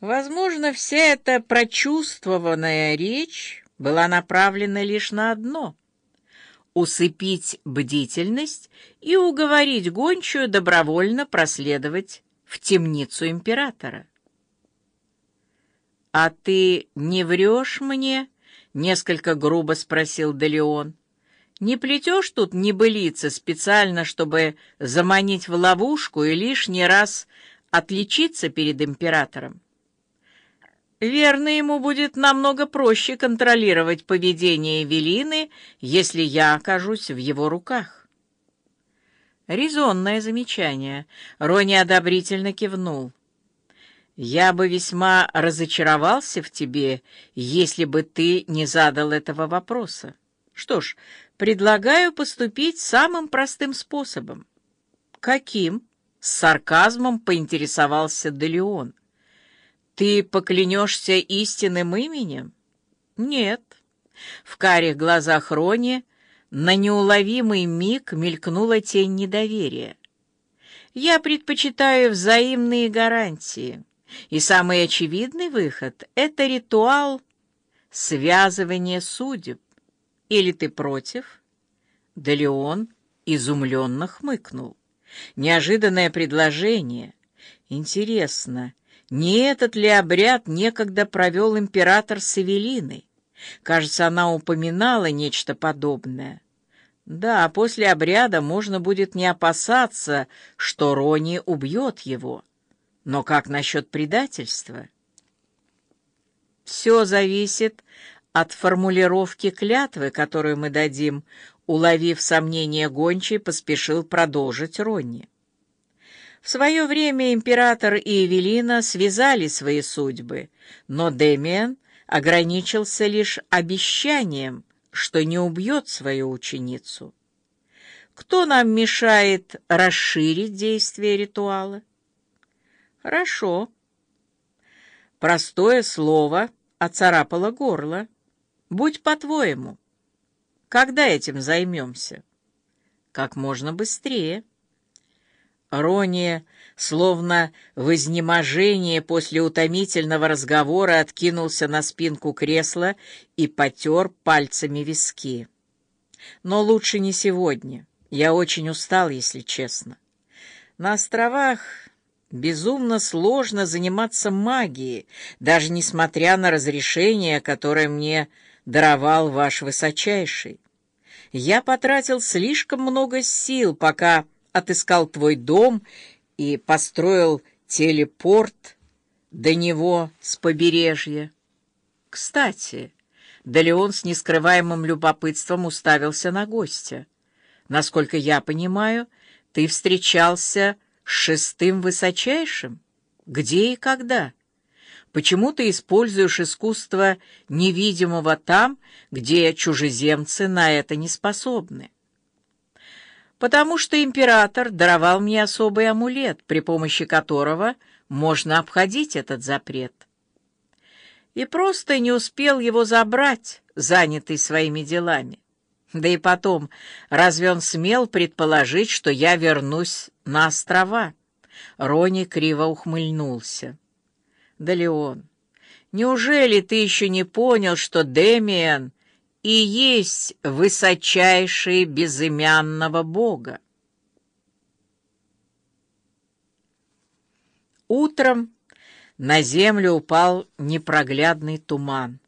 Возможно, вся эта прочувствованная речь была направлена лишь на одно — усыпить бдительность и уговорить гончую добровольно проследовать в темницу императора. «А ты не врешь мне?» — несколько грубо спросил Делеон. «Не плетешь тут небылицы специально, чтобы заманить в ловушку и лишний раз отличиться перед императором?» Верно, ему будет намного проще контролировать поведение Эвелины, если я окажусь в его руках. Резонное замечание. Рони одобрительно кивнул. Я бы весьма разочаровался в тебе, если бы ты не задал этого вопроса. Что ж, предлагаю поступить самым простым способом. Каким? С сарказмом поинтересовался Делеон. Ты поклянешься истинным именем? Нет. В карих глазах Рони на неуловимый миг мелькнула тень недоверия. Я предпочитаю взаимные гарантии, и самый очевидный выход — это ритуал связывания судеб. Или ты против? Да изумленно хмыкнул. Неожиданное предложение. Интересно, не этот ли обряд некогда провел император с Эвелиной? Кажется, она упоминала нечто подобное. Да, после обряда можно будет не опасаться, что Рони убьет его. Но как насчет предательства? Все зависит от формулировки клятвы, которую мы дадим, уловив сомнение гончей, поспешил продолжить Ронни. В свое время император и Эвелина связали свои судьбы, но Демиан ограничился лишь обещанием, что не убьет свою ученицу. Кто нам мешает расширить действие ритуала? Хорошо. Простое слово оцарапало горло. Будь по-твоему. Когда этим займемся? Как можно быстрее. Рония, словно в изнеможении после утомительного разговора, откинулся на спинку кресла и потер пальцами виски. Но лучше не сегодня. Я очень устал, если честно. На островах безумно сложно заниматься магией, даже несмотря на разрешение, которое мне даровал ваш высочайший. Я потратил слишком много сил, пока отыскал твой дом и построил телепорт до него с побережья. Кстати, Далеон с нескрываемым любопытством уставился на гостя. Насколько я понимаю, ты встречался с шестым высочайшим? Где и когда? Почему ты используешь искусство невидимого там, где чужеземцы на это не способны? Потому что император даровал мне особый амулет, при помощи которого можно обходить этот запрет. И просто не успел его забрать, занятый своими делами. Да и потом, разве он смел предположить, что я вернусь на острова? Рони криво ухмыльнулся. Да, Леон, неужели ты еще не понял, что Демиан и есть высочайший безымянного Бога. Утром на землю упал непроглядный туман.